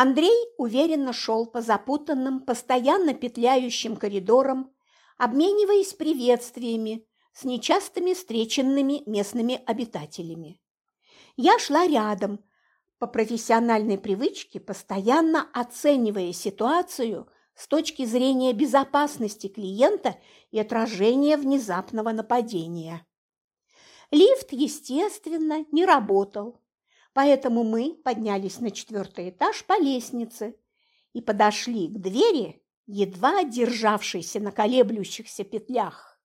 Андрей уверенно шел по запутанным, постоянно петляющим коридорам, обмениваясь приветствиями с нечастыми встреченными местными обитателями. Я шла рядом, по профессиональной привычке, постоянно оценивая ситуацию с точки зрения безопасности клиента и отражения внезапного нападения. Лифт, естественно, не работал, поэтому мы поднялись на четвертый этаж по лестнице и подошли к двери, едва державшейся на колеблющихся петлях.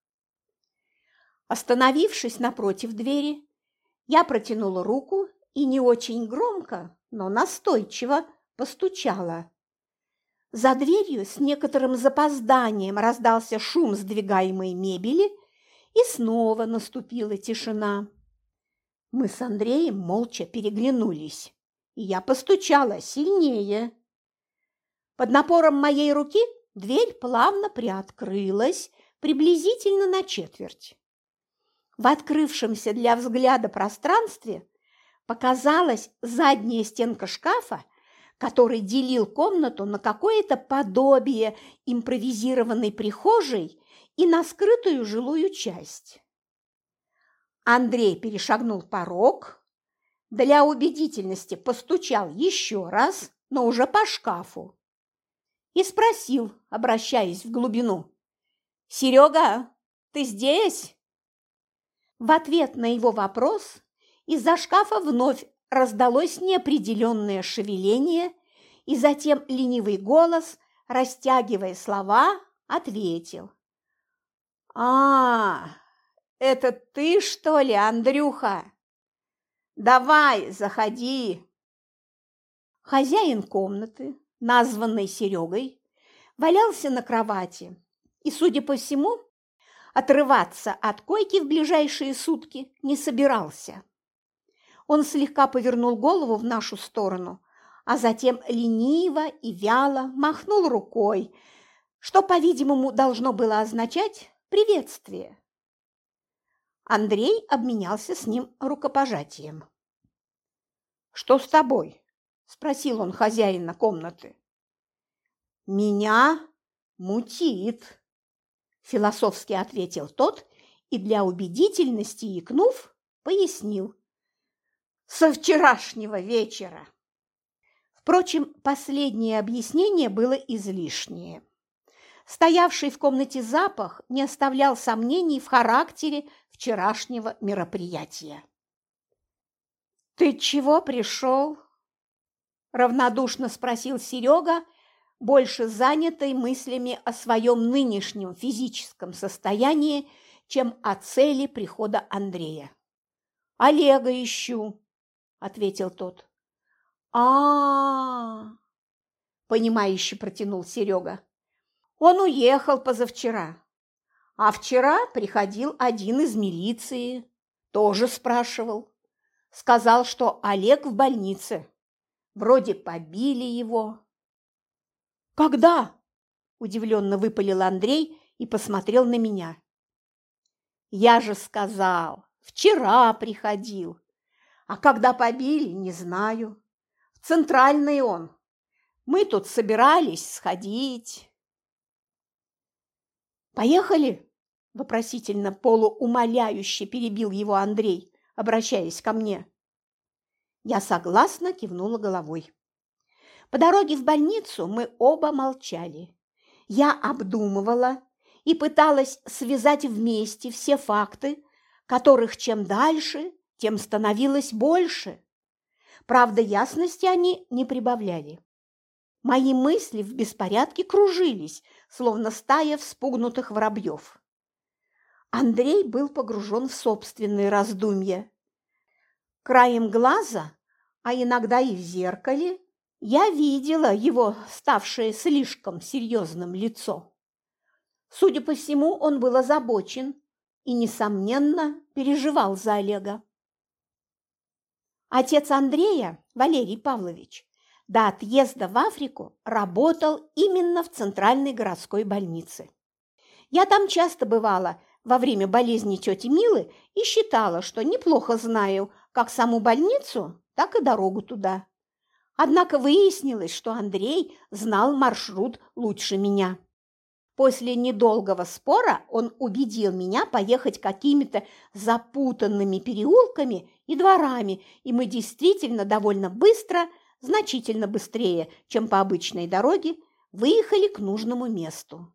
Остановившись напротив двери, я протянула руку и не очень громко, но настойчиво постучала. За дверью с некоторым запозданием раздался шум сдвигаемой мебели, и снова наступила тишина. Мы с Андреем молча переглянулись, и я постучала сильнее. Под напором моей руки дверь плавно приоткрылась приблизительно на четверть. В открывшемся для взгляда пространстве показалась задняя стенка шкафа, который делил комнату на какое-то подобие импровизированной прихожей и на скрытую жилую часть. Андрей перешагнул порог, для убедительности постучал еще раз, но уже по шкафу, и спросил, обращаясь в глубину, «Серега, ты здесь?» В ответ на его вопрос из-за шкафа вновь раздалось неопределенное шевеление, и затем ленивый голос, растягивая слова, ответил. «А, это ты, что ли, Андрюха? Давай, заходи!» Хозяин комнаты, названный Серегой, валялся на кровати и, судя по всему, отрываться от койки в ближайшие сутки не собирался. Он слегка повернул голову в нашу сторону, а затем лениво и вяло махнул рукой, что, по-видимому, должно было означать приветствие. Андрей обменялся с ним рукопожатием. «Что с тобой?» – спросил он хозяина комнаты. «Меня мутит», – философски ответил тот и для убедительности икнув, пояснил со вчерашнего вечера. Впрочем, последнее объяснение было излишнее. Стоявший в комнате запах не оставлял сомнений в характере вчерашнего мероприятия. «Ты чего пришел?» – равнодушно спросил Серега, больше занятый мыслями о своем нынешнем физическом состоянии, чем о цели прихода Андрея. «Олега ищу», ответил тот. А, -а, -а, понимающе протянул Серега. Он уехал позавчера. А вчера приходил один из милиции, тоже спрашивал. Сказал, что Олег в больнице. Вроде побили его. Когда? удивленно выпалил Андрей и посмотрел на меня. Я же сказал, вчера приходил. А когда побили, не знаю. В центральный он. Мы тут собирались сходить. «Поехали?» – вопросительно полуумоляюще перебил его Андрей, обращаясь ко мне. Я согласно кивнула головой. По дороге в больницу мы оба молчали. Я обдумывала и пыталась связать вместе все факты, которых чем дальше, тем становилось больше. Правда, ясности они не прибавляли. Мои мысли в беспорядке кружились, словно стая вспугнутых воробьев. Андрей был погружен в собственные раздумья. Краем глаза, а иногда и в зеркале, я видела его ставшее слишком серьезным лицо. Судя по всему, он был озабочен и, несомненно, переживал за Олега. Отец Андрея, Валерий Павлович, до отъезда в Африку работал именно в центральной городской больнице. Я там часто бывала во время болезни тети Милы и считала, что неплохо знаю как саму больницу, так и дорогу туда. Однако выяснилось, что Андрей знал маршрут лучше меня. После недолгого спора он убедил меня поехать какими-то запутанными переулками и дворами, и мы действительно довольно быстро, значительно быстрее, чем по обычной дороге, выехали к нужному месту.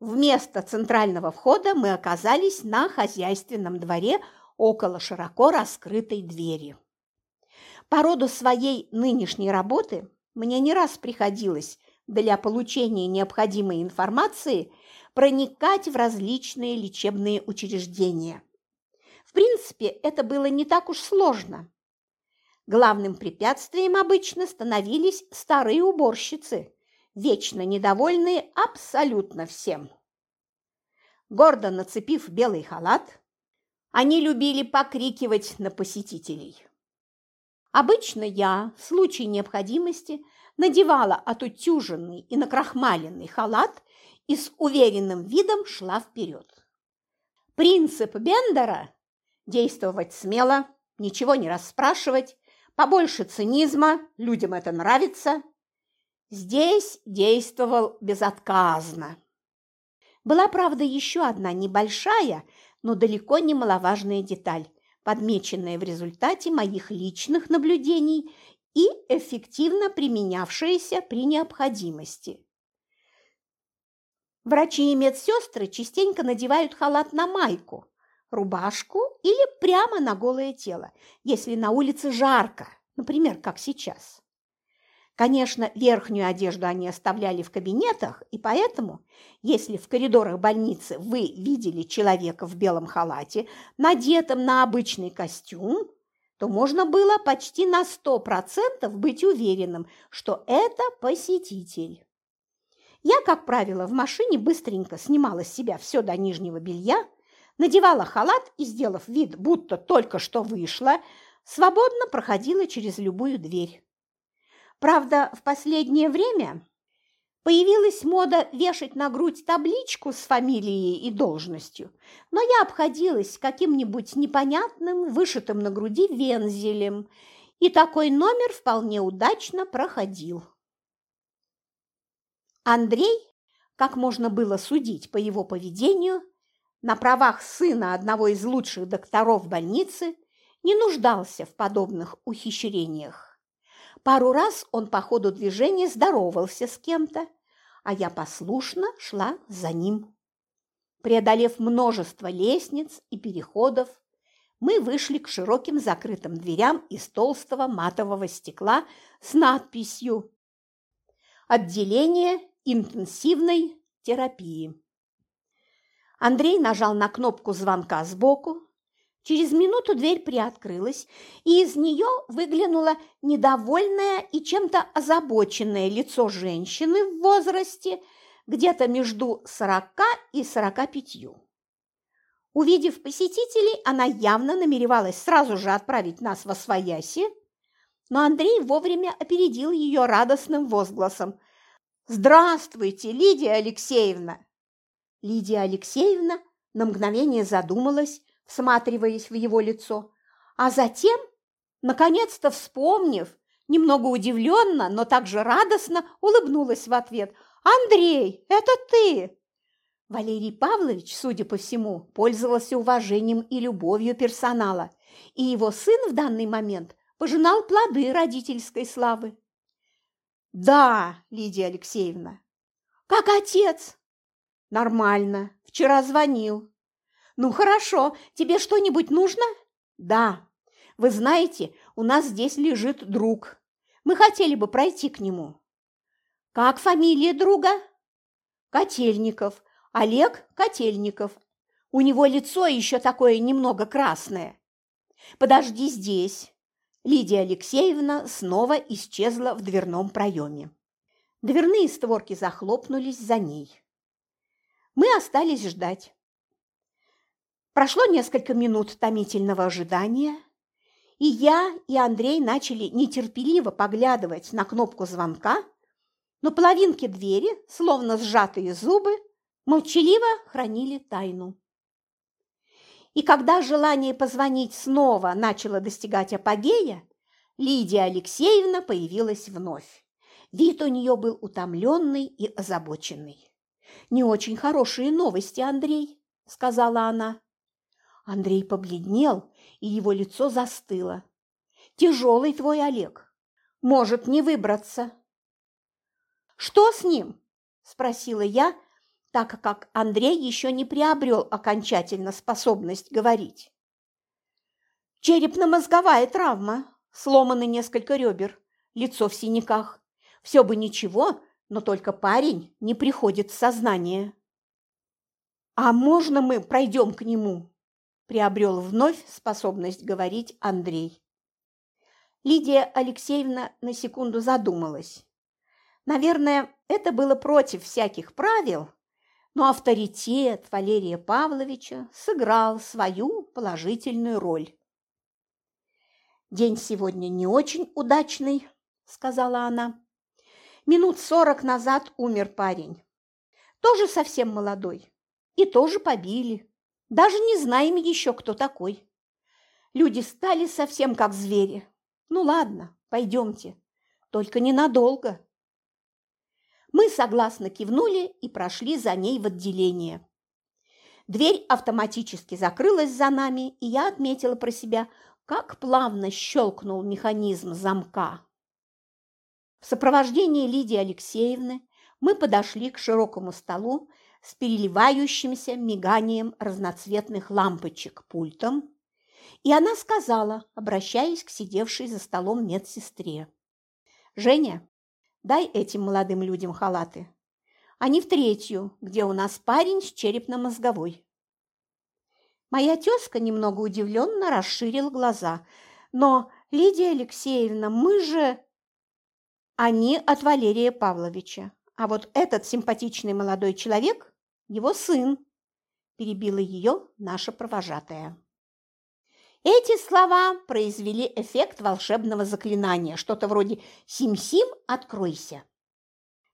Вместо центрального входа мы оказались на хозяйственном дворе около широко раскрытой двери. По роду своей нынешней работы мне не раз приходилось для получения необходимой информации проникать в различные лечебные учреждения. В принципе, это было не так уж сложно. Главным препятствием обычно становились старые уборщицы, вечно недовольные абсолютно всем. Гордо нацепив белый халат, они любили покрикивать на посетителей. Обычно я, в случае необходимости, надевала отутюженный и накрахмаленный халат и с уверенным видом шла вперед. Принцип Бендера – действовать смело, ничего не расспрашивать, побольше цинизма, людям это нравится – здесь действовал безотказно. Была, правда, еще одна небольшая, но далеко не маловажная деталь, подмеченная в результате моих личных наблюдений и эффективно применявшаяся при необходимости. Врачи и медсестры частенько надевают халат на майку, рубашку или прямо на голое тело, если на улице жарко, например, как сейчас. Конечно, верхнюю одежду они оставляли в кабинетах, и поэтому, если в коридорах больницы вы видели человека в белом халате, надетом на обычный костюм, то можно было почти на 100% быть уверенным, что это посетитель. Я, как правило, в машине быстренько снимала с себя все до нижнего белья, надевала халат и, сделав вид, будто только что вышла, свободно проходила через любую дверь. Правда, в последнее время появилась мода вешать на грудь табличку с фамилией и должностью, но я обходилась каким-нибудь непонятным, вышитым на груди вензелем, и такой номер вполне удачно проходил. Андрей, как можно было судить по его поведению, на правах сына одного из лучших докторов больницы не нуждался в подобных ухищрениях. Пару раз он по ходу движения здоровался с кем-то, а я послушно шла за ним. Преодолев множество лестниц и переходов, мы вышли к широким закрытым дверям из толстого матового стекла с надписью «Отделение интенсивной терапии». Андрей нажал на кнопку звонка сбоку, Через минуту дверь приоткрылась, и из нее выглянуло недовольное и чем-то озабоченное лицо женщины в возрасте где-то между сорока и сорока пятью. Увидев посетителей, она явно намеревалась сразу же отправить нас во свояси, но Андрей вовремя опередил ее радостным возгласом. «Здравствуйте, Лидия Алексеевна!» Лидия Алексеевна на мгновение задумалась, всматриваясь в его лицо, а затем, наконец-то вспомнив, немного удивленно, но также радостно улыбнулась в ответ. «Андрей, это ты!» Валерий Павлович, судя по всему, пользовался уважением и любовью персонала, и его сын в данный момент пожинал плоды родительской славы. «Да, Лидия Алексеевна». «Как отец?» «Нормально. Вчера звонил. «Ну хорошо, тебе что-нибудь нужно?» «Да. Вы знаете, у нас здесь лежит друг. Мы хотели бы пройти к нему». «Как фамилия друга?» «Котельников. Олег Котельников. У него лицо еще такое немного красное. Подожди здесь». Лидия Алексеевна снова исчезла в дверном проеме. Дверные створки захлопнулись за ней. Мы остались ждать. Прошло несколько минут томительного ожидания, и я и Андрей начали нетерпеливо поглядывать на кнопку звонка, но половинки двери, словно сжатые зубы, молчаливо хранили тайну. И когда желание позвонить снова начало достигать апогея, Лидия Алексеевна появилась вновь. Вид у нее был утомленный и озабоченный. «Не очень хорошие новости, Андрей», – сказала она. Андрей побледнел, и его лицо застыло. «Тяжелый твой Олег. Может не выбраться». «Что с ним?» – спросила я, так как Андрей еще не приобрел окончательно способность говорить. Черепно-мозговая травма, сломаны несколько ребер, лицо в синяках. Все бы ничего, но только парень не приходит в сознание. «А можно мы пройдем к нему?» – приобрел вновь способность говорить Андрей. Лидия Алексеевна на секунду задумалась. Наверное, это было против всяких правил, но авторитет Валерия Павловича сыграл свою положительную роль. «День сегодня не очень удачный», – сказала она. «Минут сорок назад умер парень. Тоже совсем молодой. И тоже побили. Даже не знаем еще, кто такой. Люди стали совсем как звери. Ну ладно, пойдемте. Только ненадолго». Мы согласно кивнули и прошли за ней в отделение. Дверь автоматически закрылась за нами, и я отметила про себя – как плавно щелкнул механизм замка. В сопровождении Лидии Алексеевны мы подошли к широкому столу с переливающимся миганием разноцветных лампочек пультом, и она сказала, обращаясь к сидевшей за столом медсестре. «Женя, дай этим молодым людям халаты. Они в третью, где у нас парень с черепно-мозговой». Моя тезка немного удивленно расширила глаза. «Но, Лидия Алексеевна, мы же...» «Они от Валерия Павловича. А вот этот симпатичный молодой человек – его сын», – перебила ее наша провожатая. Эти слова произвели эффект волшебного заклинания, что-то вроде «Сим-Сим, откройся».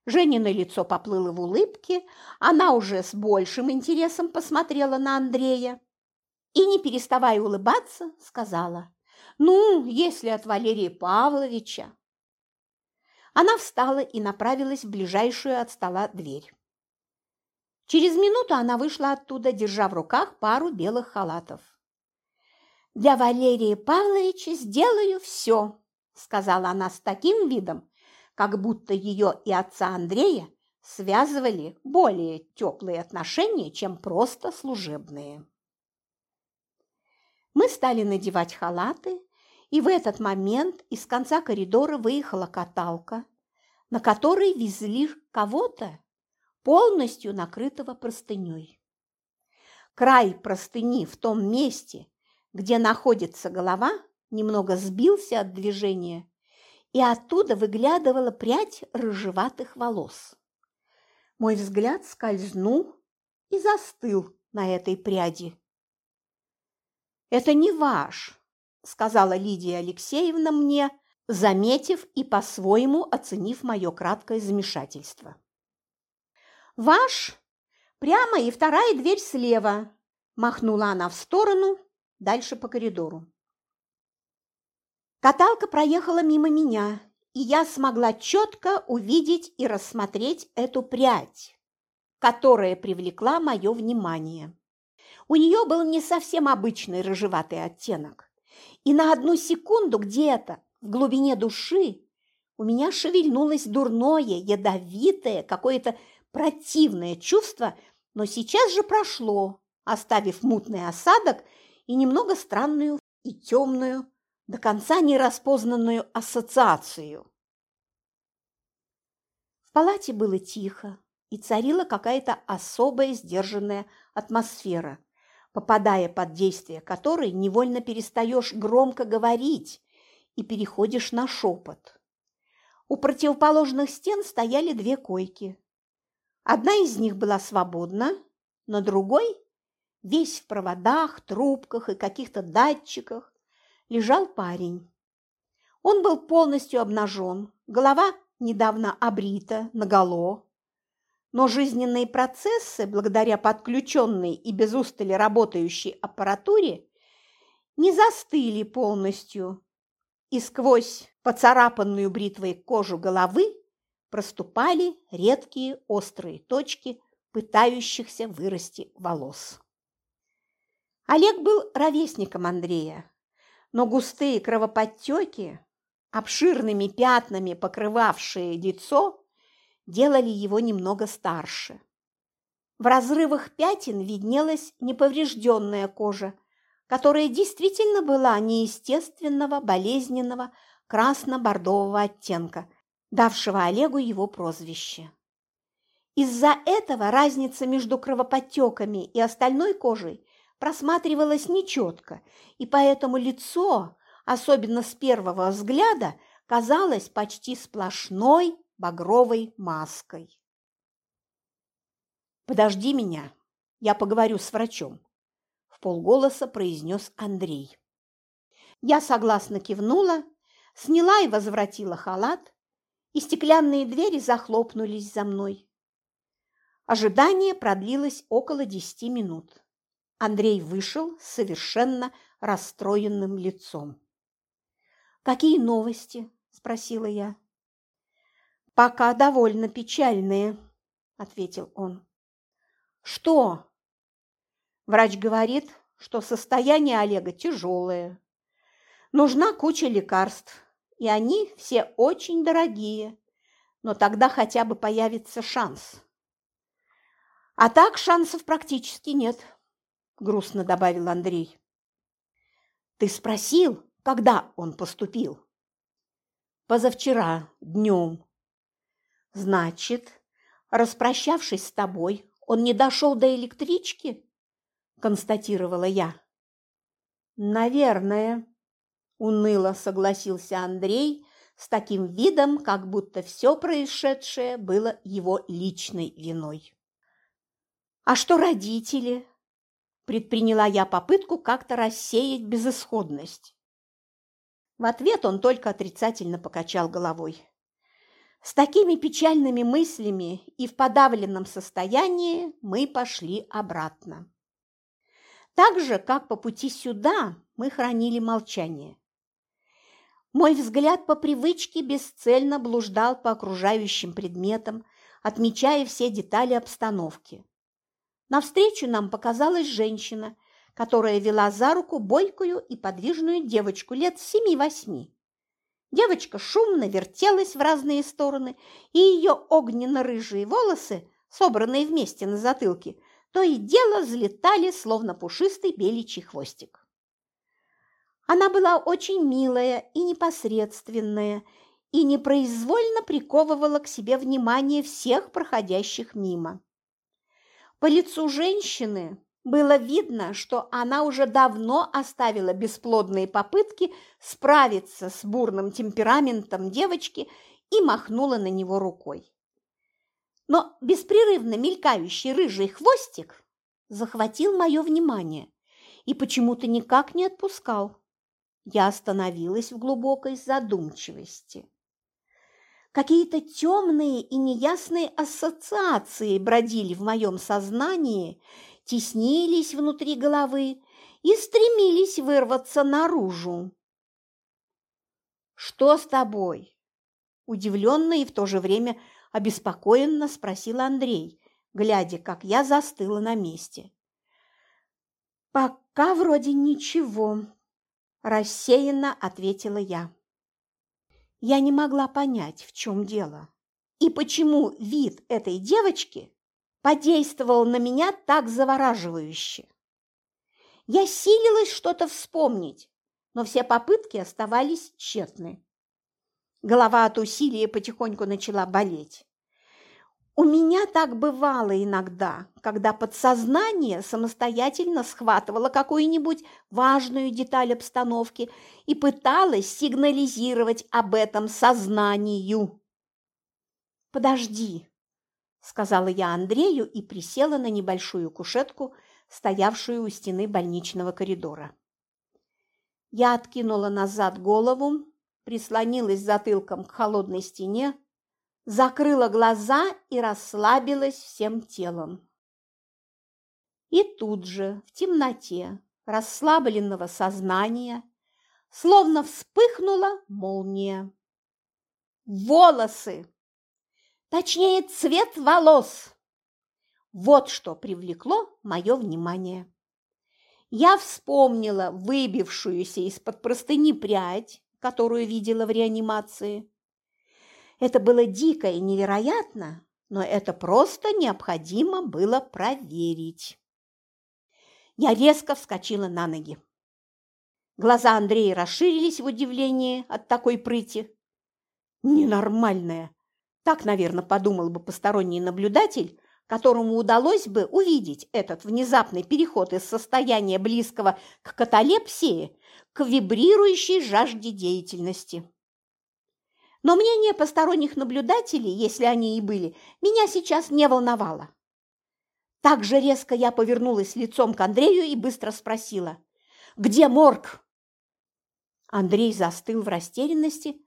Женина лицо поплыло в улыбке, она уже с большим интересом посмотрела на Андрея и, не переставая улыбаться, сказала, «Ну, если от Валерия Павловича». Она встала и направилась в ближайшую от стола дверь. Через минуту она вышла оттуда, держа в руках пару белых халатов. «Для Валерия Павловича сделаю все», – сказала она с таким видом, как будто ее и отца Андрея связывали более теплые отношения, чем просто служебные. Мы стали надевать халаты, и в этот момент из конца коридора выехала каталка, на которой везли кого-то, полностью накрытого простыней. Край простыни в том месте, где находится голова, немного сбился от движения, и оттуда выглядывала прядь рыжеватых волос. Мой взгляд скользнул и застыл на этой пряди. «Это не ваш», – сказала Лидия Алексеевна мне, заметив и по-своему оценив мое краткое замешательство. «Ваш? Прямо и вторая дверь слева», – махнула она в сторону, дальше по коридору. Каталка проехала мимо меня, и я смогла четко увидеть и рассмотреть эту прядь, которая привлекла мое внимание. У нее был не совсем обычный рыжеватый оттенок. И на одну секунду где-то в глубине души у меня шевельнулось дурное, ядовитое, какое-то противное чувство, но сейчас же прошло, оставив мутный осадок и немного странную и темную, до конца нераспознанную ассоциацию. В палате было тихо, и царила какая-то особая сдержанная атмосфера, попадая под действие которой невольно перестаешь громко говорить и переходишь на шепот. У противоположных стен стояли две койки. Одна из них была свободна, на другой, весь в проводах, трубках и каких-то датчиках, лежал парень. Он был полностью обнажен, голова недавно обрита, наголо, но жизненные процессы, благодаря подключенной и без устали работающей аппаратуре, не застыли полностью, и сквозь поцарапанную бритвой кожу головы проступали редкие острые точки пытающихся вырасти волос. Олег был ровесником Андрея, но густые кровоподтеки, обширными пятнами покрывавшие лицо, делали его немного старше. В разрывах пятен виднелась неповрежденная кожа, которая действительно была неестественного, болезненного, красно-бордового оттенка, давшего Олегу его прозвище. Из-за этого разница между кровоподтеками и остальной кожей просматривалась нечетко, и поэтому лицо, особенно с первого взгляда, казалось почти сплошной багровой маской. «Подожди меня, я поговорю с врачом», – в полголоса произнес Андрей. Я согласно кивнула, сняла и возвратила халат, и стеклянные двери захлопнулись за мной. Ожидание продлилось около десяти минут. Андрей вышел с совершенно расстроенным лицом. «Какие новости?» – спросила я. «Пока довольно печальные», – ответил он. «Что?» Врач говорит, что состояние Олега тяжелое. Нужна куча лекарств, и они все очень дорогие, но тогда хотя бы появится шанс. А так шансов практически нет, грустно добавил Андрей. Ты спросил, когда он поступил? Позавчера, днем. Значит, распрощавшись с тобой, он не дошел до электрички? Констатировала я. Наверное, уныло согласился Андрей с таким видом, как будто все происшедшее было его личной виной. «А что родители?» Предприняла я попытку как-то рассеять безысходность. В ответ он только отрицательно покачал головой. С такими печальными мыслями и в подавленном состоянии мы пошли обратно. Так же, как по пути сюда, мы хранили молчание. Мой взгляд по привычке бесцельно блуждал по окружающим предметам, отмечая все детали обстановки. Навстречу нам показалась женщина, которая вела за руку бойкую и подвижную девочку лет семи-восьми. Девочка шумно вертелась в разные стороны, и ее огненно-рыжие волосы, собранные вместе на затылке, то и дело взлетали, словно пушистый беличий хвостик. Она была очень милая и непосредственная, и непроизвольно приковывала к себе внимание всех проходящих мимо. По лицу женщины было видно, что она уже давно оставила бесплодные попытки справиться с бурным темпераментом девочки и махнула на него рукой. Но беспрерывно мелькающий рыжий хвостик захватил мое внимание и почему-то никак не отпускал. Я остановилась в глубокой задумчивости. Какие-то темные и неясные ассоциации бродили в моем сознании, теснились внутри головы и стремились вырваться наружу. «Что с тобой?» Удивленно и в то же время обеспокоенно спросил Андрей, глядя, как я застыла на месте. «Пока вроде ничего», – рассеянно ответила я. Я не могла понять, в чем дело. И почему вид этой девочки подействовал на меня так завораживающе. Я силилась что-то вспомнить, но все попытки оставались тщетны. Голова от усилия потихоньку начала болеть. У меня так бывало иногда, когда подсознание самостоятельно схватывало какую-нибудь важную деталь обстановки и пыталось сигнализировать об этом сознанию. «Подожди», – сказала я Андрею и присела на небольшую кушетку, стоявшую у стены больничного коридора. Я откинула назад голову, прислонилась затылком к холодной стене, закрыла глаза и расслабилась всем телом. И тут же, в темноте расслабленного сознания, словно вспыхнула молния. Волосы! Точнее, цвет волос! Вот что привлекло мое внимание. Я вспомнила выбившуюся из-под простыни прядь, которую видела в реанимации. Это было дико и невероятно, но это просто необходимо было проверить. Я резко вскочила на ноги. Глаза Андрея расширились в удивлении от такой прыти. Ненормальная. Так, наверное, подумал бы посторонний наблюдатель, которому удалось бы увидеть этот внезапный переход из состояния близкого к каталепсии к вибрирующей жажде деятельности. Но мнение посторонних наблюдателей, если они и были, меня сейчас не волновало. Так же резко я повернулась лицом к Андрею и быстро спросила, «Где морг?» Андрей застыл в растерянности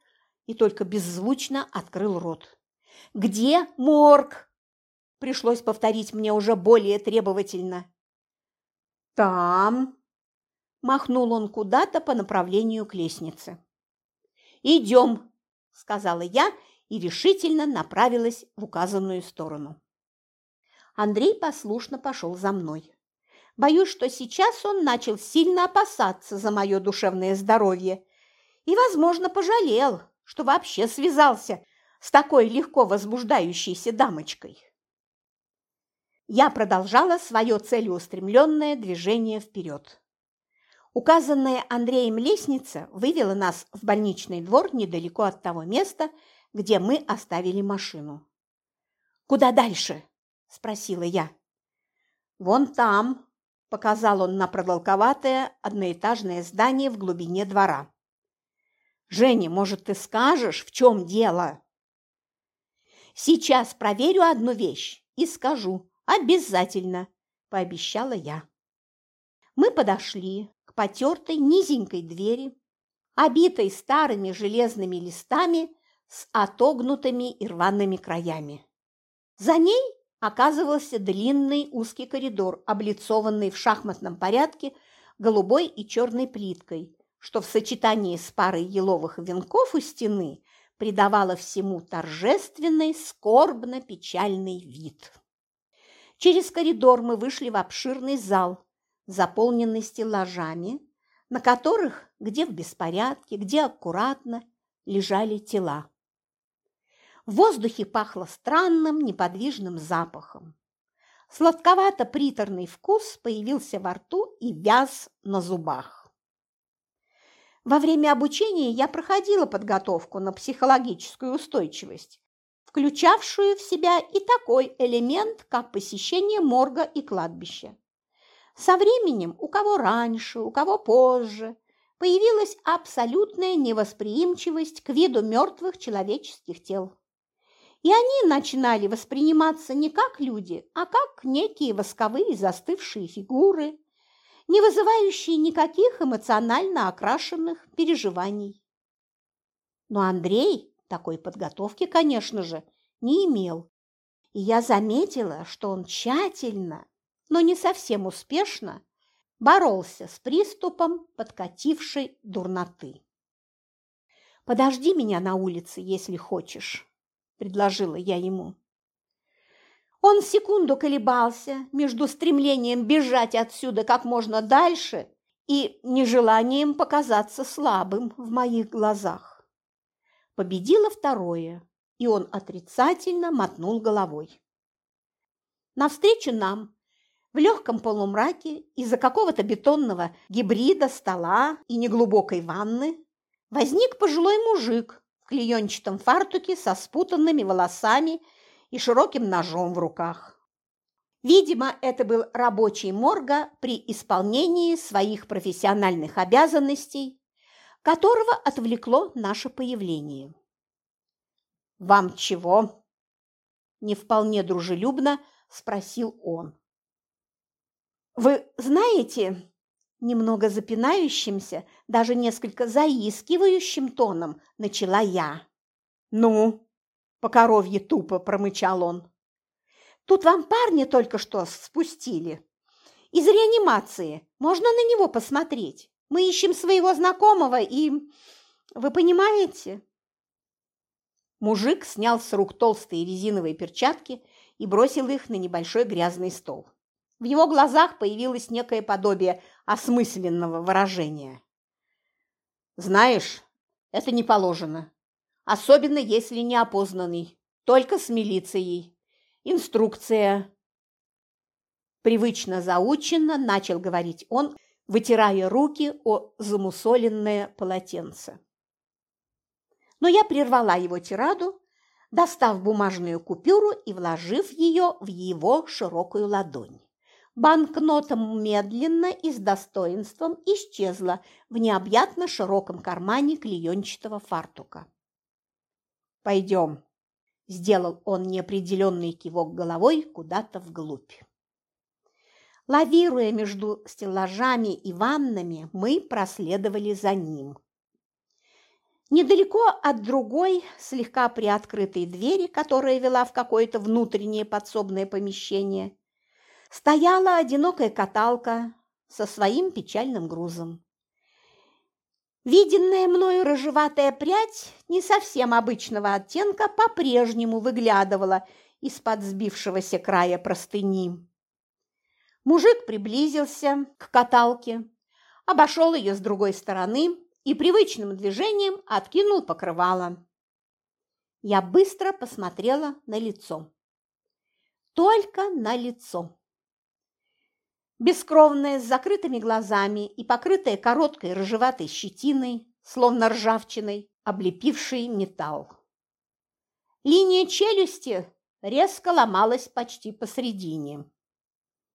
и только беззвучно открыл рот. «Где морг?» Пришлось повторить мне уже более требовательно. «Там», – махнул он куда-то по направлению к лестнице. «Идем», – сказала я и решительно направилась в указанную сторону. Андрей послушно пошел за мной. Боюсь, что сейчас он начал сильно опасаться за мое душевное здоровье и, возможно, пожалел, что вообще связался с такой легко возбуждающейся дамочкой я продолжала свое целеустремленное движение вперед. Указанная Андреем лестница вывела нас в больничный двор недалеко от того места, где мы оставили машину. «Куда дальше?» – спросила я. «Вон там», – показал он на продолговатое одноэтажное здание в глубине двора. «Женя, может, ты скажешь, в чем дело?» «Сейчас проверю одну вещь и скажу, Обязательно, пообещала я. Мы подошли к потертой низенькой двери, обитой старыми железными листами с отогнутыми и рваными краями. За ней оказывался длинный узкий коридор, облицованный в шахматном порядке голубой и черной плиткой, что в сочетании с парой еловых венков у стены придавало всему торжественный, скорбно-печальный вид. Через коридор мы вышли в обширный зал, заполненный стеллажами, на которых, где в беспорядке, где аккуратно, лежали тела. В воздухе пахло странным неподвижным запахом. Сладковато-приторный вкус появился во рту и вяз на зубах. Во время обучения я проходила подготовку на психологическую устойчивость включавшую в себя и такой элемент, как посещение морга и кладбища. Со временем, у кого раньше, у кого позже, появилась абсолютная невосприимчивость к виду мертвых человеческих тел. И они начинали восприниматься не как люди, а как некие восковые застывшие фигуры, не вызывающие никаких эмоционально окрашенных переживаний. Но Андрей такой подготовки, конечно же, не имел. И я заметила, что он тщательно, но не совсем успешно боролся с приступом подкатившей дурноты. «Подожди меня на улице, если хочешь», – предложила я ему. Он секунду колебался между стремлением бежать отсюда как можно дальше и нежеланием показаться слабым в моих глазах победило второе, и он отрицательно мотнул головой. Навстречу нам в легком полумраке из-за какого-то бетонного гибрида стола и неглубокой ванны возник пожилой мужик в клеенчатом фартуке со спутанными волосами и широким ножом в руках. Видимо, это был рабочий морга при исполнении своих профессиональных обязанностей которого отвлекло наше появление. «Вам чего?» – не вполне дружелюбно спросил он. «Вы знаете...» Немного запинающимся, даже несколько заискивающим тоном начала я. «Ну?» – по коровье тупо промычал он. «Тут вам парня только что спустили. Из реанимации. Можно на него посмотреть? Мы ищем своего знакомого и... Вы понимаете?» Мужик снял с рук толстые резиновые перчатки и бросил их на небольшой грязный стол. В его глазах появилось некое подобие осмысленного выражения. «Знаешь, это не положено, особенно если не опознанный, только с милицией. Инструкция». Привычно заученно начал говорить он, вытирая руки о замусоленное полотенце. Но я прервала его тираду достав бумажную купюру и вложив ее в его широкую ладонь. Банкнота медленно и с достоинством исчезла в необъятно широком кармане клеенчатого фартука. «Пойдем», – сделал он неопределенный кивок головой куда-то вглубь. Лавируя между стеллажами и ваннами, мы проследовали за ним. Недалеко от другой, слегка приоткрытой двери, которая вела в какое-то внутреннее подсобное помещение, стояла одинокая каталка со своим печальным грузом. Виденная мною рыжеватая прядь не совсем обычного оттенка по-прежнему выглядывала из-под сбившегося края простыни. Мужик приблизился к каталке, обошел ее с другой стороны и привычным движением откинул покрывало. Я быстро посмотрела на лицо. Только на лицо. Бескровное, с закрытыми глазами и покрытое короткой рыжеватой щетиной, словно ржавчиной, облепивший металл. Линия челюсти резко ломалась почти посредине.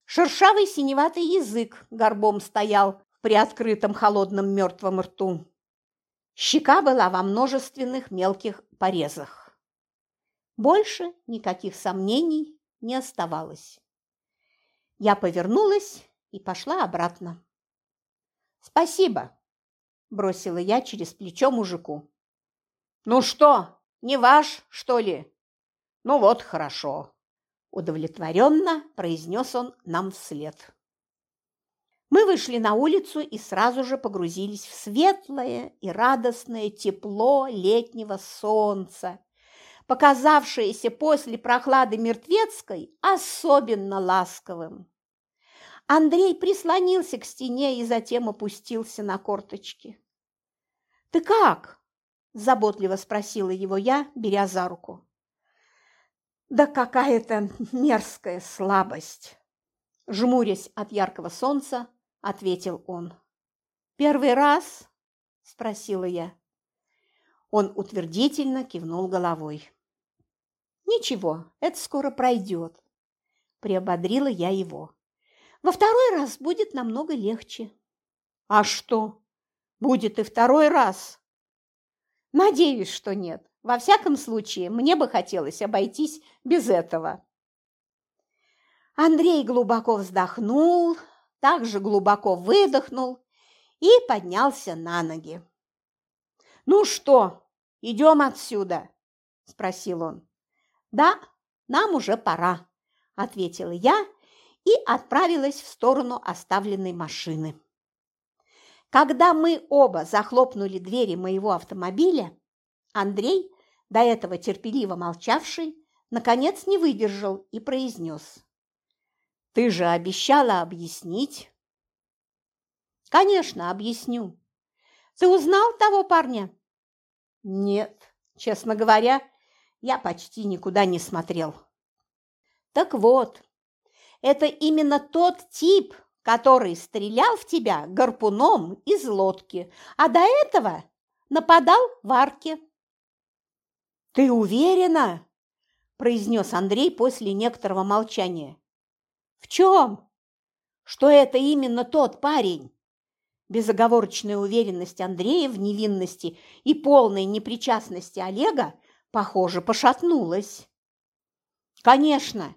Шершавый синеватый язык горбом стоял при открытом холодном мертвом рту. Щека была во множественных мелких порезах. Больше никаких сомнений не оставалось. Я повернулась и пошла обратно. «Спасибо», – бросила я через плечо мужику. «Ну что, не ваш, что ли? Ну вот, хорошо», – удовлетворенно произнес он нам вслед. Мы вышли на улицу и сразу же погрузились в светлое и радостное тепло летнего солнца, показавшееся после прохлады мертвецкой особенно ласковым. Андрей прислонился к стене и затем опустился на корточки. «Ты как?» – заботливо спросила его я, беря за руку. «Да какая-то мерзкая слабость!» Жмурясь от яркого солнца, – ответил он. «Первый раз?» – спросила я. Он утвердительно кивнул головой. «Ничего, это скоро пройдет», – приободрила я его. «Во второй раз будет намного легче». «А что? Будет и второй раз?» «Надеюсь, что нет. Во всяком случае, мне бы хотелось обойтись без этого». Андрей глубоко вздохнул, также глубоко выдохнул и поднялся на ноги. «Ну что, идем отсюда?» – спросил он. «Да, нам уже пора», – ответила я и отправилась в сторону оставленной машины. Когда мы оба захлопнули двери моего автомобиля, Андрей, до этого терпеливо молчавший, наконец не выдержал и произнес. Ты же обещала объяснить. Конечно, объясню. Ты узнал того парня? Нет, честно говоря, я почти никуда не смотрел. Так вот, это именно тот тип, который стрелял в тебя гарпуном из лодки, а до этого нападал в арке. «Ты уверена?» – произнес Андрей после некоторого молчания. В чем? Что это именно тот парень? Безоговорочная уверенность Андрея в невинности и полной непричастности Олега, похоже, пошатнулась. Конечно,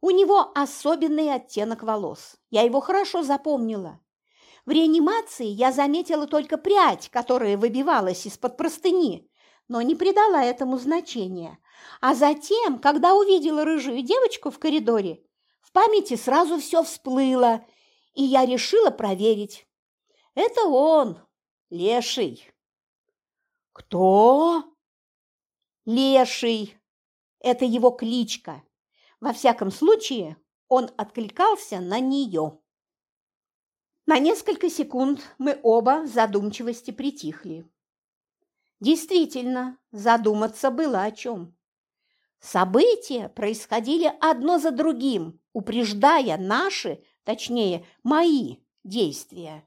у него особенный оттенок волос. Я его хорошо запомнила. В реанимации я заметила только прядь, которая выбивалась из-под простыни, но не придала этому значения. А затем, когда увидела рыжую девочку в коридоре, в памяти сразу все всплыло, и я решила проверить. Это он, леший. Кто? Леший. Это его кличка. Во всяком случае, он откликался на нее. На несколько секунд мы оба в задумчивости притихли. Действительно, задуматься было о чем. События происходили одно за другим, упреждая наши, точнее, мои действия.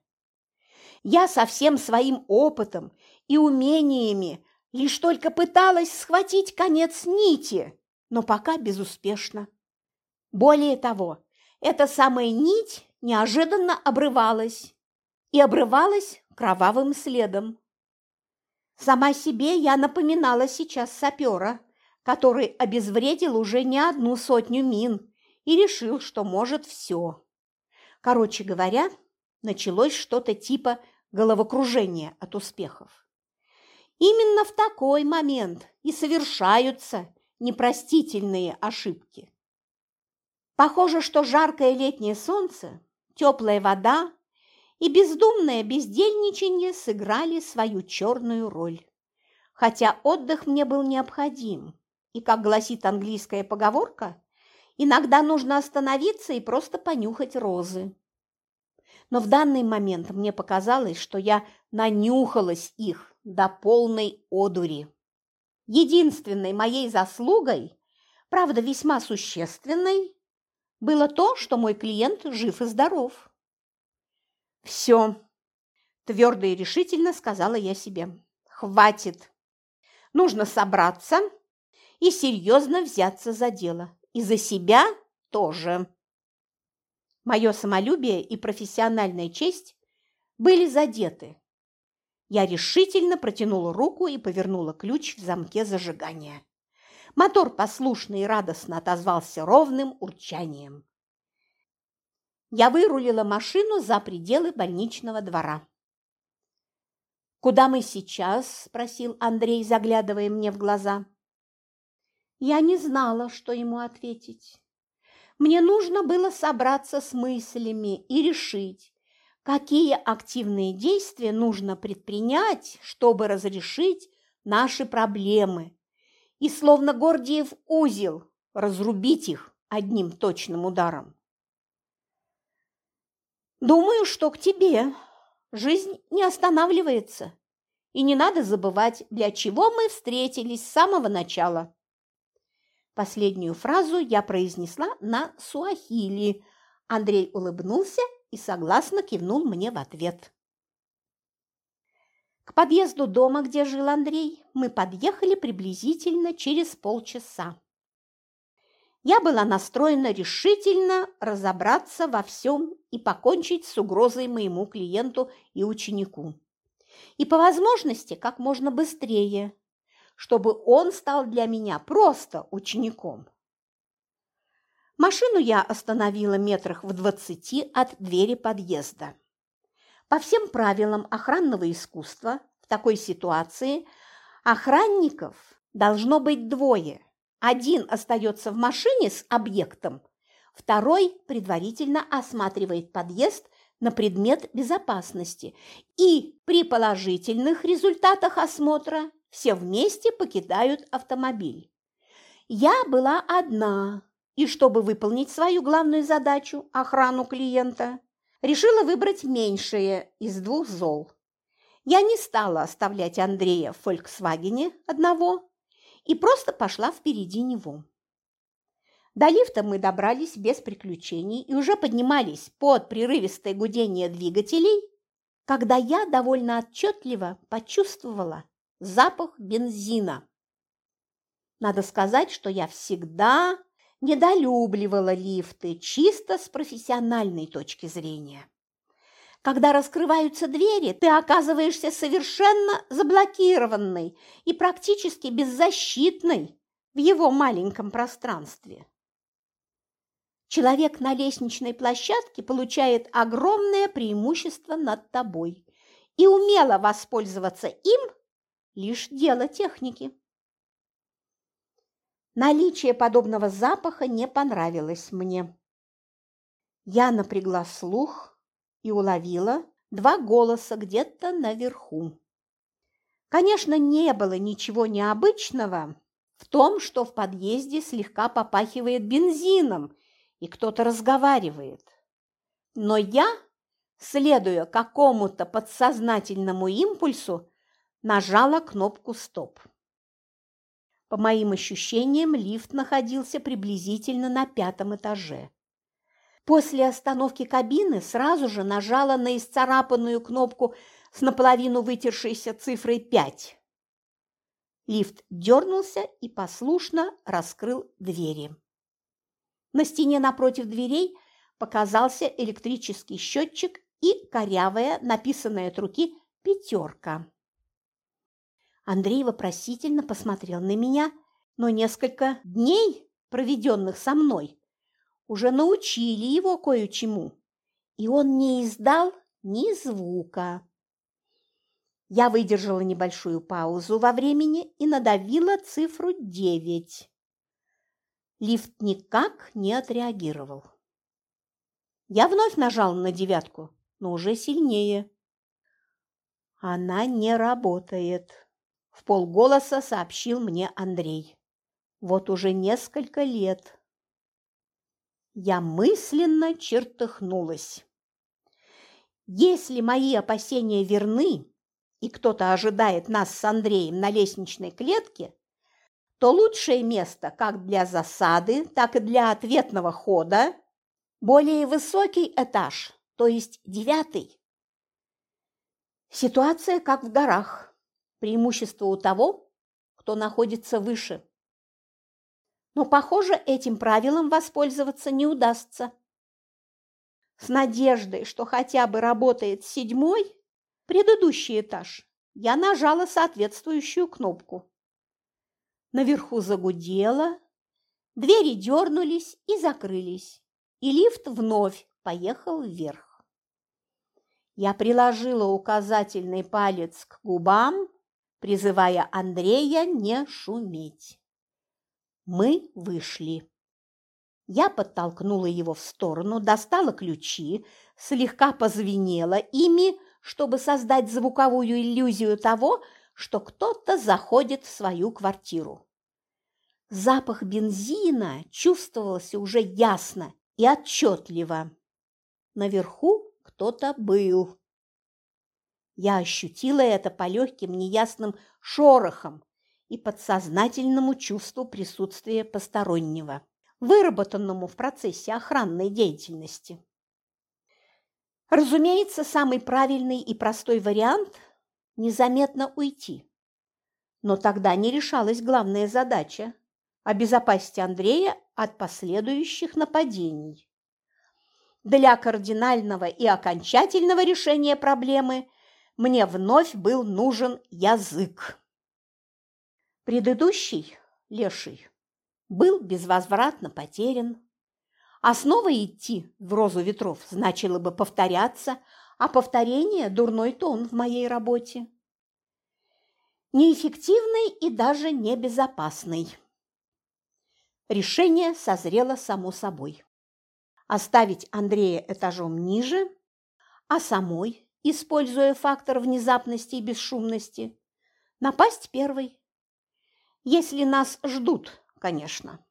Я со всем своим опытом и умениями лишь только пыталась схватить конец нити, но пока безуспешно. Более того, эта самая нить неожиданно обрывалась и обрывалась кровавым следом. Сама себе я напоминала сейчас сапера, который обезвредил уже не одну сотню мин и решил, что может все. Короче говоря, началось что-то типа головокружения от успехов. Именно в такой момент и совершаются непростительные ошибки. Похоже, что жаркое летнее солнце, теплая вода и бездумное бездельничание сыграли свою черную роль. Хотя отдых мне был необходим, и, как гласит английская поговорка, иногда нужно остановиться и просто понюхать розы. Но в данный момент мне показалось, что я нанюхалась их до полной одури. Единственной моей заслугой, правда весьма существенной, было то, что мой клиент жив и здоров. «Все», – твердо и решительно сказала я себе, – «хватит. Нужно собраться и серьезно взяться за дело. И за себя тоже». Мое самолюбие и профессиональная честь были задеты. Я решительно протянула руку и повернула ключ в замке зажигания. Мотор послушно и радостно отозвался ровным урчанием. Я вырулила машину за пределы больничного двора. «Куда мы сейчас?» – спросил Андрей, заглядывая мне в глаза. Я не знала, что ему ответить. Мне нужно было собраться с мыслями и решить, какие активные действия нужно предпринять, чтобы разрешить наши проблемы, и словно Гордиев узел разрубить их одним точным ударом. Думаю, что к тебе. Жизнь не останавливается. И не надо забывать, для чего мы встретились с самого начала. Последнюю фразу я произнесла на суахили. Андрей улыбнулся и согласно кивнул мне в ответ. К подъезду дома, где жил Андрей, мы подъехали приблизительно через полчаса. Я была настроена решительно разобраться во всем и покончить с угрозой моему клиенту и ученику. И по возможности как можно быстрее, чтобы он стал для меня просто учеником. Машину я остановила метрах в двадцати от двери подъезда. По всем правилам охранного искусства в такой ситуации охранников должно быть двое. Один остается в машине с объектом, второй предварительно осматривает подъезд на предмет безопасности и при положительных результатах осмотра все вместе покидают автомобиль. Я была одна, и чтобы выполнить свою главную задачу – охрану клиента, решила выбрать меньшее из двух зол. Я не стала оставлять Андрея в «Фольксвагене» одного и просто пошла впереди него. До лифта мы добрались без приключений и уже поднимались под прерывистое гудение двигателей, когда я довольно отчетливо почувствовала запах бензина. Надо сказать, что я всегда недолюбливала лифты чисто с профессиональной точки зрения. Когда раскрываются двери, ты оказываешься совершенно заблокированной и практически беззащитной в его маленьком пространстве. Человек на лестничной площадке получает огромное преимущество над тобой, и умело воспользоваться им – лишь дело техники. Наличие подобного запаха не понравилось мне. Я напрягла слух и уловила два голоса где-то наверху. Конечно, не было ничего необычного в том, что в подъезде слегка попахивает бензином и кто-то разговаривает. Но я, следуя какому-то подсознательному импульсу, нажала кнопку «Стоп». По моим ощущениям, лифт находился приблизительно на пятом этаже. После остановки кабины сразу же нажала на исцарапанную кнопку с наполовину вытершейся цифрой 5. Лифт дернулся и послушно раскрыл двери. На стене напротив дверей показался электрический счетчик и корявая, написанная от руки, пятерка. Андрей вопросительно посмотрел на меня, но несколько дней, проведенных со мной, уже научили его кое-чему, и он не издал ни звука. Я выдержала небольшую паузу во времени и надавила цифру девять. Лифт никак не отреагировал. Я вновь нажала на девятку, но уже сильнее. Она не работает, в полголоса сообщил мне Андрей. Вот уже несколько лет. Я мысленно чертыхнулась. Если мои опасения верны, и кто-то ожидает нас с Андреем на лестничной клетке, то лучшее место как для засады, так и для ответного хода – более высокий этаж, то есть девятый. Ситуация как в горах. Преимущество у того, кто находится выше. Но, похоже, этим правилом воспользоваться не удастся. С надеждой, что хотя бы работает седьмой, предыдущий этаж, я нажала соответствующую кнопку. Наверху загудело, двери дернулись и закрылись, и лифт вновь поехал вверх. Я приложила указательный палец к губам, призывая Андрея не шуметь. Мы вышли. Я подтолкнула его в сторону, достала ключи, слегка позвенела ими, чтобы создать звуковую иллюзию того, что кто-то заходит в свою квартиру. Запах бензина чувствовался уже ясно и отчетливо. Наверху кто-то был. Я ощутила это по легким неясным шорохам, и подсознательному чувству присутствия постороннего, выработанному в процессе охранной деятельности. Разумеется, самый правильный и простой вариант – незаметно уйти. Но тогда не решалась главная задача – обезопасить Андрея от последующих нападений. Для кардинального и окончательного решения проблемы мне вновь был нужен язык. Предыдущий, леший, был безвозвратно потерян. А снова идти в розу ветров значило бы повторяться, а повторение – дурной тон в моей работе. Неэффективный и даже небезопасный. Решение созрело само собой. Оставить Андрея этажом ниже, а самой, используя фактор внезапности и бесшумности, напасть первой. Если нас ждут, конечно.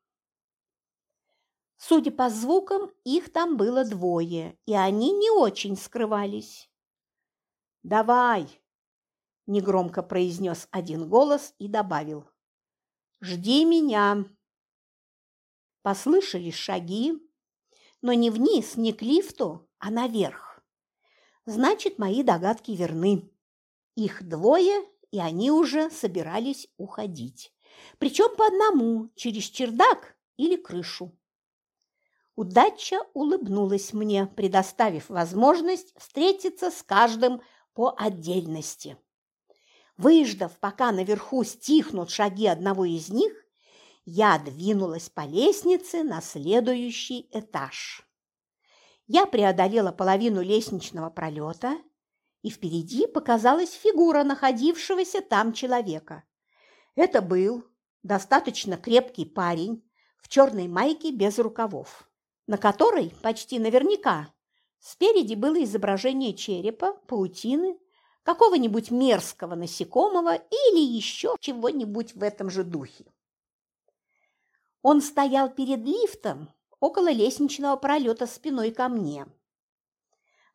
Судя по звукам, их там было двое, и они не очень скрывались. «Давай!» – негромко произнес один голос и добавил. «Жди меня!» Послышались шаги, но не вниз, не к лифту, а наверх. Значит, мои догадки верны. Их двое, и они уже собирались уходить причем по одному, через чердак или крышу. Удача улыбнулась мне, предоставив возможность встретиться с каждым по отдельности. Выждав, пока наверху стихнут шаги одного из них, я двинулась по лестнице на следующий этаж. Я преодолела половину лестничного пролета, и впереди показалась фигура находившегося там человека. Это был достаточно крепкий парень в черной майке без рукавов, на которой почти наверняка Спереди было изображение черепа, паутины, какого-нибудь мерзкого насекомого или еще чего-нибудь в этом же духе. Он стоял перед лифтом около лестничного пролета спиной ко мне.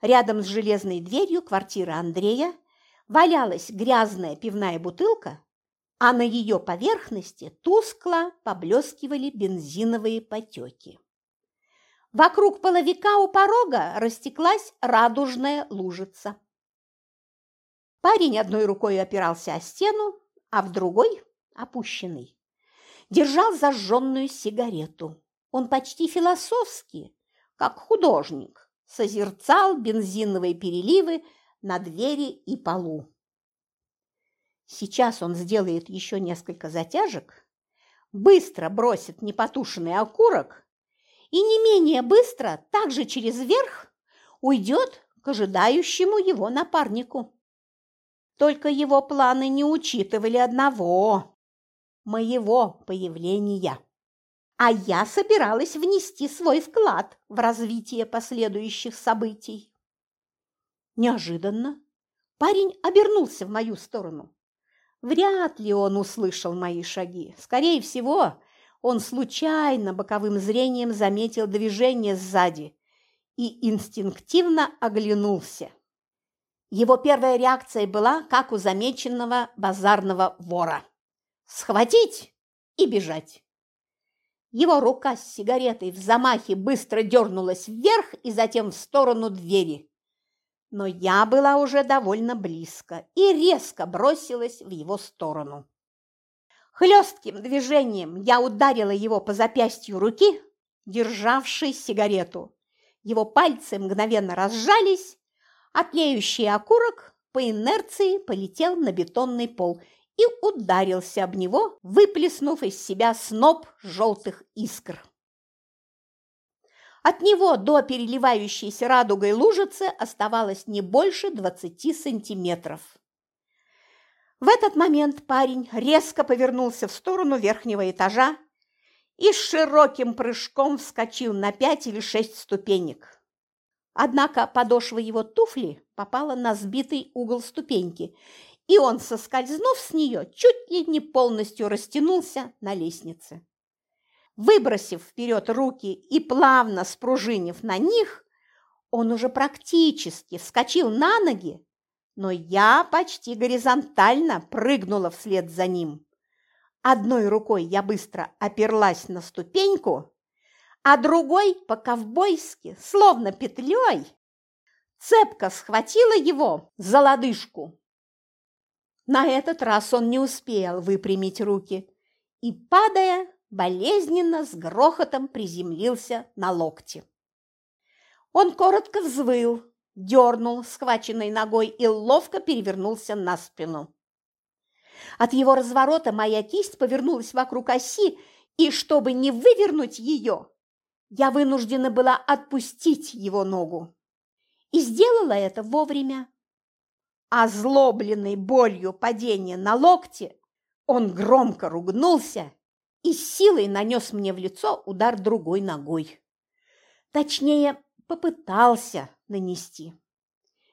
Рядом с железной дверью квартиры Андрея валялась грязная пивная бутылка, а на ее поверхности тускло поблескивали бензиновые потеки. Вокруг половика у порога растеклась радужная лужица. Парень одной рукой опирался о стену, а в другой, опущенный, держал зажженную сигарету. Он почти философски, как художник, созерцал бензиновые переливы на двери и полу. Сейчас он сделает еще несколько затяжек, быстро бросит непотушенный окурок и не менее быстро, также через верх, уйдет к ожидающему его напарнику. Только его планы не учитывали одного – моего появления. А я собиралась внести свой вклад в развитие последующих событий. Неожиданно парень обернулся в мою сторону. Вряд ли он услышал мои шаги. Скорее всего, он случайно боковым зрением заметил движение сзади и инстинктивно оглянулся. Его первая реакция была, как у замеченного базарного вора – схватить и бежать. Его рука с сигаретой в замахе быстро дернулась вверх и затем в сторону двери. Но я была уже довольно близко и резко бросилась в его сторону. Хлестким движением я ударила его по запястью руки, державшей сигарету. Его пальцы мгновенно разжались, а тлеющий окурок по инерции полетел на бетонный пол и ударился об него, выплеснув из себя сноп желтых искр. От него до переливающейся радугой лужицы оставалось не больше двадцати сантиметров. В этот момент парень резко повернулся в сторону верхнего этажа и с широким прыжком вскочил на пять или шесть ступенек. Однако подошва его туфли попала на сбитый угол ступеньки, и он, соскользнув с нее, чуть ли не полностью растянулся на лестнице. Выбросив вперед руки и плавно спружинив на них, он уже практически вскочил на ноги но я почти горизонтально прыгнула вслед за ним. Одной рукой я быстро оперлась на ступеньку, а другой по-ковбойски, словно петлей, цепко схватила его за лодыжку. На этот раз он не успел выпрямить руки и, падая, болезненно с грохотом приземлился на локти. Он коротко взвыл, дернул схваченной ногой и ловко перевернулся на спину. От его разворота моя кисть повернулась вокруг оси, и чтобы не вывернуть ее, я вынуждена была отпустить его ногу. И сделала это вовремя. Озлобленный болью падения на локте, он громко ругнулся и силой нанес мне в лицо удар другой ногой. Точнее, попытался нанести.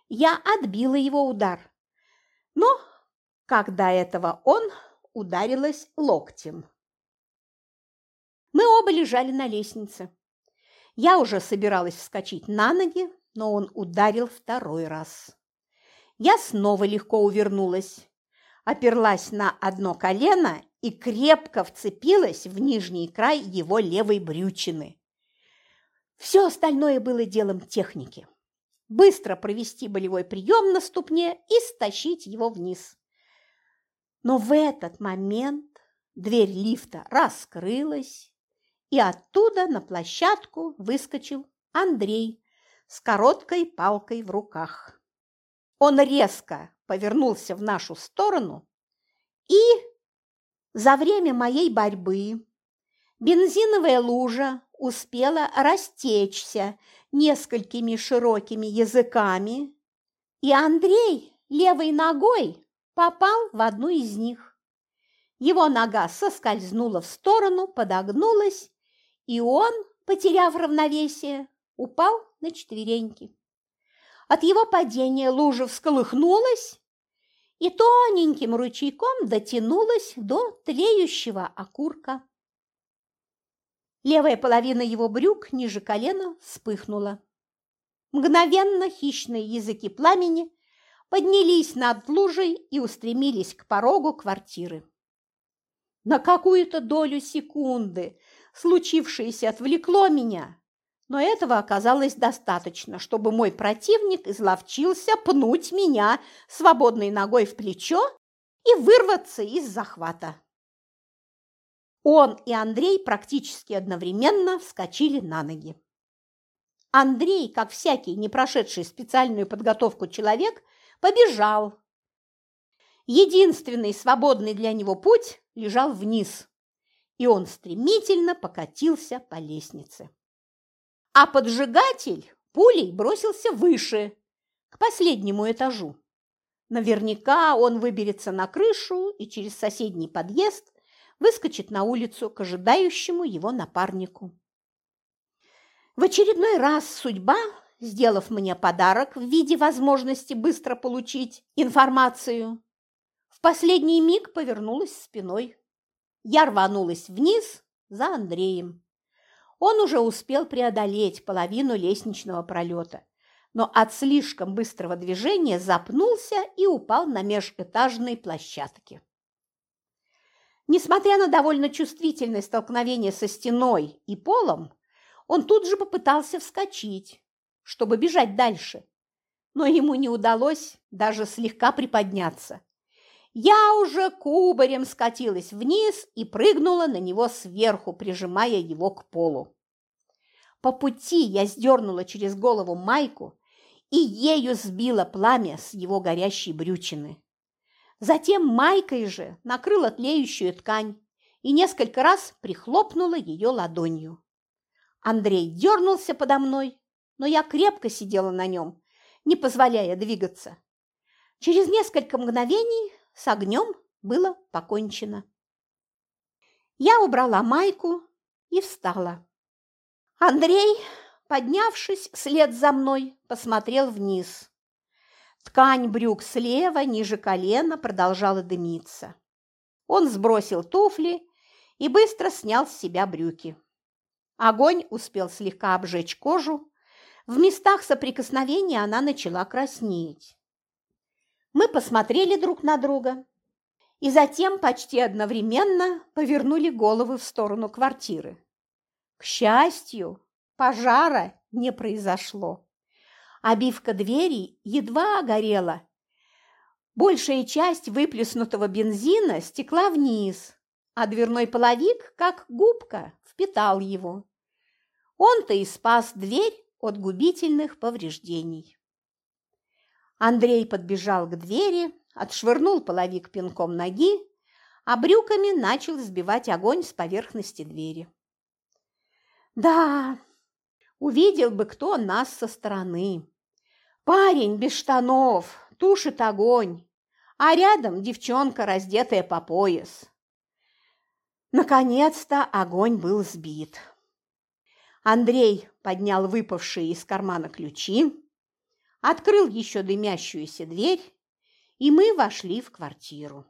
Я отбила его удар, но, когда этого он, ударилась локтем. Мы оба лежали на лестнице. Я уже собиралась вскочить на ноги, но он ударил второй раз. Я снова легко увернулась, оперлась на одно колено и крепко вцепилась в нижний край его левой брючины. Все остальное было делом техники. Быстро провести болевой прием на ступне и стащить его вниз. Но в этот момент дверь лифта раскрылась, и оттуда на площадку выскочил Андрей с короткой палкой в руках. Он резко повернулся в нашу сторону, и за время моей борьбы бензиновая лужа успела растечься несколькими широкими языками, и Андрей левой ногой попал в одну из них. Его нога соскользнула в сторону, подогнулась, и он, потеряв равновесие, упал на четвереньки. От его падения лужа всколыхнулась и тоненьким ручейком дотянулась до тлеющего окурка. Левая половина его брюк ниже колена вспыхнула. Мгновенно хищные языки пламени поднялись над лужей и устремились к порогу квартиры. На какую-то долю секунды случившееся отвлекло меня, но этого оказалось достаточно, чтобы мой противник изловчился пнуть меня свободной ногой в плечо и вырваться из захвата. Он и Андрей практически одновременно вскочили на ноги. Андрей, как всякий не прошедший специальную подготовку человек, побежал. Единственный свободный для него путь лежал вниз, и он стремительно покатился по лестнице. А поджигатель пулей бросился выше, к последнему этажу. Наверняка он выберется на крышу и через соседний подъезд выскочит на улицу к ожидающему его напарнику. В очередной раз судьба, сделав мне подарок в виде возможности быстро получить информацию, в последний миг повернулась спиной. Я рванулась вниз за Андреем. Он уже успел преодолеть половину лестничного пролета, но от слишком быстрого движения запнулся и упал на межэтажной площадке. Несмотря на довольно чувствительное столкновение со стеной и полом, он тут же попытался вскочить, чтобы бежать дальше, но ему не удалось даже слегка приподняться. Я уже кубарем скатилась вниз и прыгнула на него сверху, прижимая его к полу. По пути я сдернула через голову майку и ею сбила пламя с его горящей брючины. Затем майкой же накрыла тлеющую ткань и несколько раз прихлопнула ее ладонью. Андрей дернулся подо мной, но я крепко сидела на нем, не позволяя двигаться. Через несколько мгновений с огнем было покончено. Я убрала майку и встала. Андрей, поднявшись вслед за мной, посмотрел вниз. Ткань брюк слева, ниже колена, продолжала дымиться. Он сбросил туфли и быстро снял с себя брюки. Огонь успел слегка обжечь кожу. В местах соприкосновения она начала краснеть. Мы посмотрели друг на друга и затем почти одновременно повернули головы в сторону квартиры. К счастью, пожара не произошло. Обивка двери едва горела. Большая часть выплеснутого бензина стекла вниз, а дверной половик, как губка, впитал его. Он-то и спас дверь от губительных повреждений. Андрей подбежал к двери, отшвырнул половик пинком ноги, а брюками начал сбивать огонь с поверхности двери. Да, увидел бы кто нас со стороны. Парень без штанов, тушит огонь, а рядом девчонка, раздетая по пояс. Наконец-то огонь был сбит. Андрей поднял выпавшие из кармана ключи, открыл еще дымящуюся дверь, и мы вошли в квартиру.